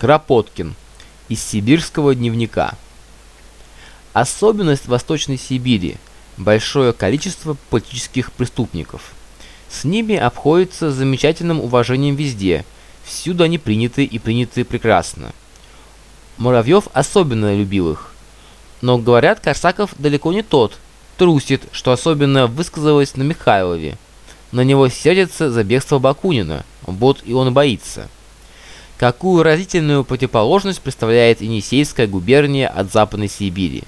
Кропоткин. Из сибирского дневника. Особенность Восточной Сибири – большое количество политических преступников. С ними обходится замечательным уважением везде, всюду они приняты и приняты прекрасно. Муравьев особенно любил их. Но, говорят, Корсаков далеко не тот, трусит, что особенно высказалось на Михайлове. На него сердится за бегство Бакунина, вот и он боится. Какую разительную противоположность представляет Енисейская губерния от Западной Сибири.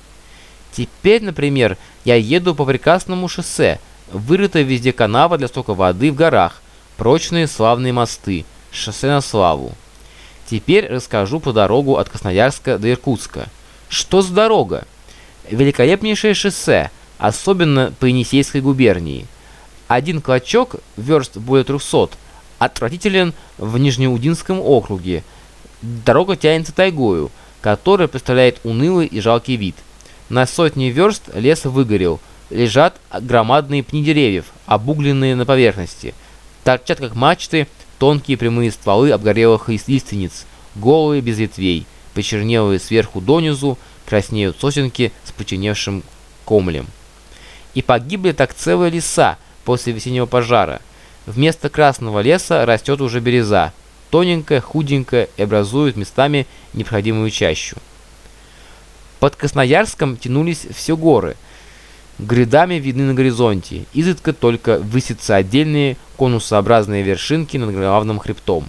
Теперь, например, я еду по прекрасному шоссе, вырыта везде канава для стока воды в горах, прочные славные мосты, шоссе на славу. Теперь расскажу про дорогу от Красноярска до Иркутска. Что за дорога? Великолепнейшее шоссе, особенно по Енисейской губернии. Один клочок, верст более 300, отвратителен в Нижнеудинском округе. Дорога тянется тайгою, которая представляет унылый и жалкий вид. На сотни верст лес выгорел, лежат громадные пни деревьев, обугленные на поверхности. Торчат как мачты тонкие прямые стволы обгорелых лиственниц, голые без ветвей, почернелые сверху донизу, краснеют сосенки с почерневшим комлем. И погибли так целые леса после весеннего пожара – Вместо красного леса растет уже береза, тоненькая, худенькая и образует местами непроходимую чащу. Под Красноярском тянулись все горы, грядами видны на горизонте, изредка только высятся отдельные конусообразные вершинки над главным хребтом.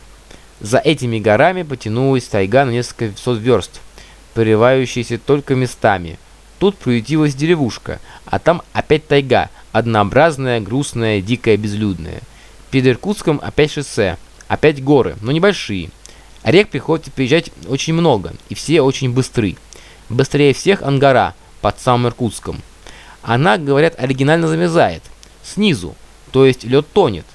За этими горами потянулась тайга на несколько сот верст, прерывающаяся только местами. Тут приютилась деревушка, а там опять тайга, однообразная, грустная, дикая, безлюдная. Перед Иркутском опять шоссе, опять горы, но небольшие. Рек приходится приезжать очень много, и все очень быстры. Быстрее всех Ангара, под самым Иркутском. Она, говорят, оригинально замерзает. Снизу, то есть лед тонет.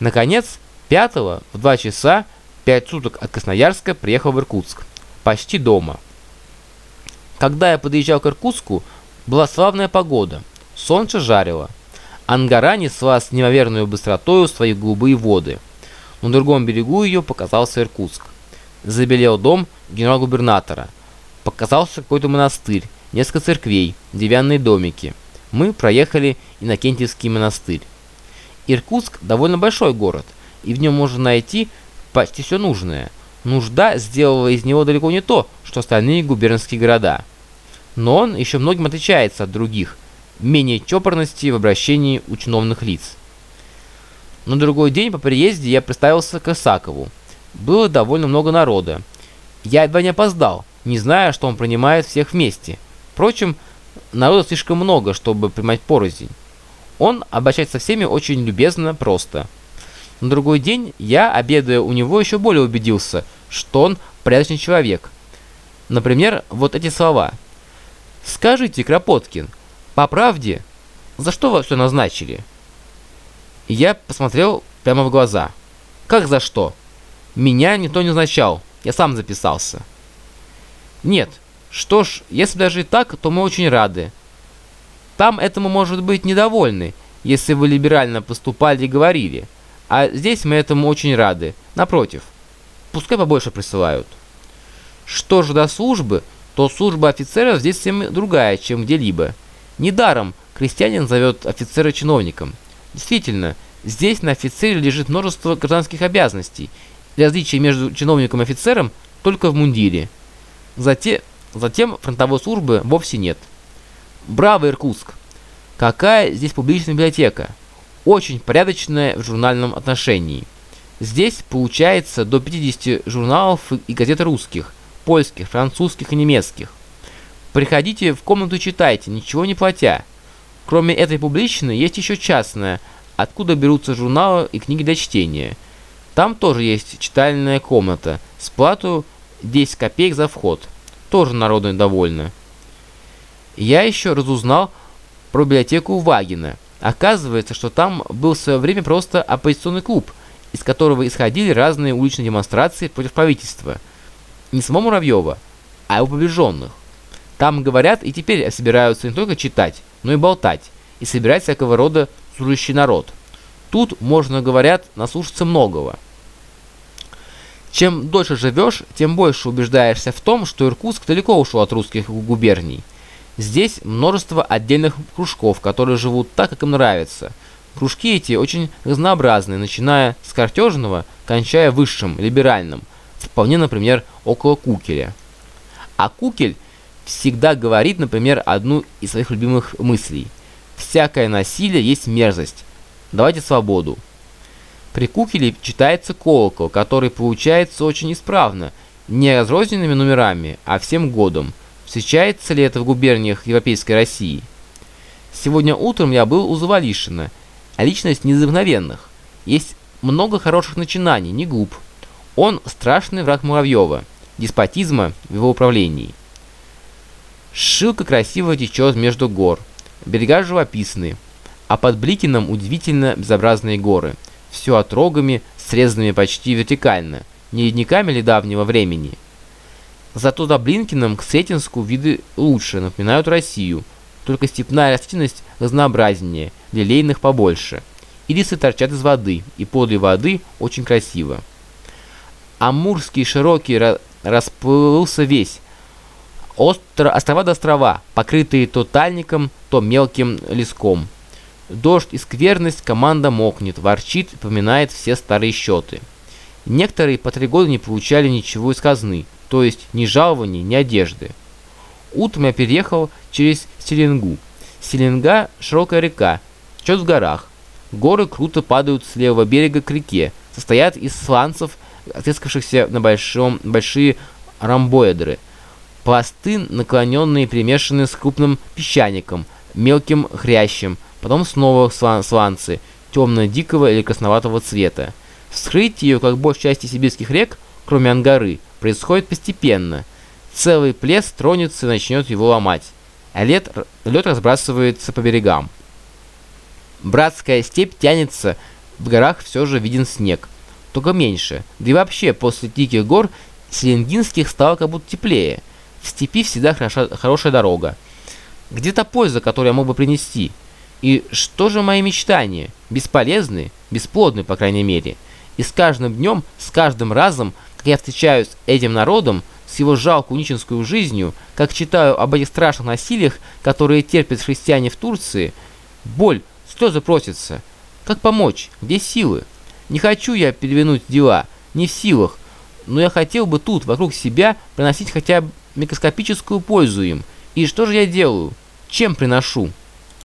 Наконец, 5 в 2 часа, 5 суток от Красноярска приехал в Иркутск. Почти дома. Когда я подъезжал к Иркутску, была славная погода. Солнце жарило. Ангара несла с неимоверной быстротою свои голубые воды. На другом берегу ее показался Иркутск. Забелел дом генерал-губернатора. Показался какой-то монастырь, несколько церквей, деревянные домики. Мы проехали Иннокентьевский монастырь. Иркутск довольно большой город, и в нем можно найти почти все нужное. Нужда сделала из него далеко не то, что остальные губернские города. Но он еще многим отличается от других – менее чопорности в обращении у чиновных лиц. На другой день по приезде я представился к Исакову. Было довольно много народа. Я едва не опоздал, не зная, что он принимает всех вместе. Впрочем, народа слишком много, чтобы принимать порознь. Он обращается со всеми очень любезно, просто. На другой день я, обедая у него, еще более убедился, что он порядочный человек. Например, вот эти слова. «Скажите, Кропоткин, по правде, за что вас все назначили? я посмотрел прямо в глаза. Как за что? Меня никто не назначал, я сам записался. Нет, что ж, если даже и так, то мы очень рады. Там этому может быть недовольны, если вы либерально поступали и говорили. А здесь мы этому очень рады. Напротив, пускай побольше присылают. Что же до службы, то служба офицеров здесь совсем другая, чем где-либо. Недаром крестьянин зовет офицера чиновником. Действительно, здесь на офицере лежит множество гражданских обязанностей. Различие между чиновником и офицером только в мундире. Затем, затем фронтовой службы вовсе нет. Браво, Иркутск! Какая здесь публичная библиотека? Очень порядочная в журнальном отношении. Здесь получается до 50 журналов и газет русских, польских, французских и немецких. Приходите в комнату читайте, ничего не платя. Кроме этой публичной, есть еще частная, откуда берутся журналы и книги для чтения. Там тоже есть читальная комната с платой 10 копеек за вход. Тоже народу довольно. Я еще разузнал про библиотеку Вагина. Оказывается, что там был в свое время просто оппозиционный клуб, из которого исходили разные уличные демонстрации против правительства. Не самого Муравьева, а его побежденных. Там говорят и теперь собираются не только читать, но и болтать, и собирать всякого рода служащий народ. Тут, можно говорят, наслушаться многого. Чем дольше живешь, тем больше убеждаешься в том, что Иркутск далеко ушел от русских губерний. Здесь множество отдельных кружков, которые живут так, как им нравится. Кружки эти очень разнообразные, начиная с картежного, кончая высшим, либеральным, вполне, например, около Кукеля. А Кукель всегда говорит, например, одну из своих любимых мыслей. «Всякое насилие есть мерзость. Давайте свободу». При Кукеле читается колокол, который получается очень исправно, не разрозненными номерами, а всем годом – Встречается ли это в губерниях Европейской России? Сегодня утром я был у Завалишина, личность не из обыкновенных. Есть много хороших начинаний, не глуп. Он страшный враг Муравьева, деспотизма в его управлении. Шилка красиво течет между гор, берега живописные, а под Бликином удивительно безобразные горы, все отрогами, срезанными почти вертикально, не ледниками ли давнего времени – Зато за Блинкиным к Сретенску виды лучше, напоминают Россию, только степная растительность разнообразнее, лилейных побольше. Ирисы торчат из воды, и подле воды очень красиво. Амурский широкий расплылся весь, Остро, острова до острова, покрытые то тальником, то мелким леском. Дождь и скверность команда мокнет, ворчит, поминает все старые счеты. Некоторые по три года не получали ничего из казны, то есть ни жалований, ни одежды. Утром я переехал через Селенгу. Селенга – широкая река, течет в горах. Горы круто падают с левого берега к реке, состоят из сланцев, отрескавшихся на большом, большие ромбоэдры. Пласты, наклоненные, примешанные с крупным песчаником, мелким хрящем, потом снова слан сланцы, темно-дикого или красноватого цвета. Вскрытие как большей части сибирских рек, кроме Ангары, происходит постепенно. Целый плес тронется и начнет его ломать, а лед, лед разбрасывается по берегам. Братская степь тянется, в горах все же виден снег, только меньше, да и вообще после диких гор Селенгинских стало как будто теплее. В степи всегда хороша, хорошая дорога. Где-то польза, которую я мог бы принести. И что же мои мечтания? Бесполезны? Бесплодны, по крайней мере. И с каждым днем, с каждым разом как я встречаюсь с этим народом, с его жалкую нищенскую жизнью, как читаю об этих страшных насилиях, которые терпят христиане в Турции, боль, слезы просятся. Как помочь? Где силы? Не хочу я передвинуть дела, не в силах, но я хотел бы тут, вокруг себя, приносить хотя бы микроскопическую пользу им. И что же я делаю? Чем приношу?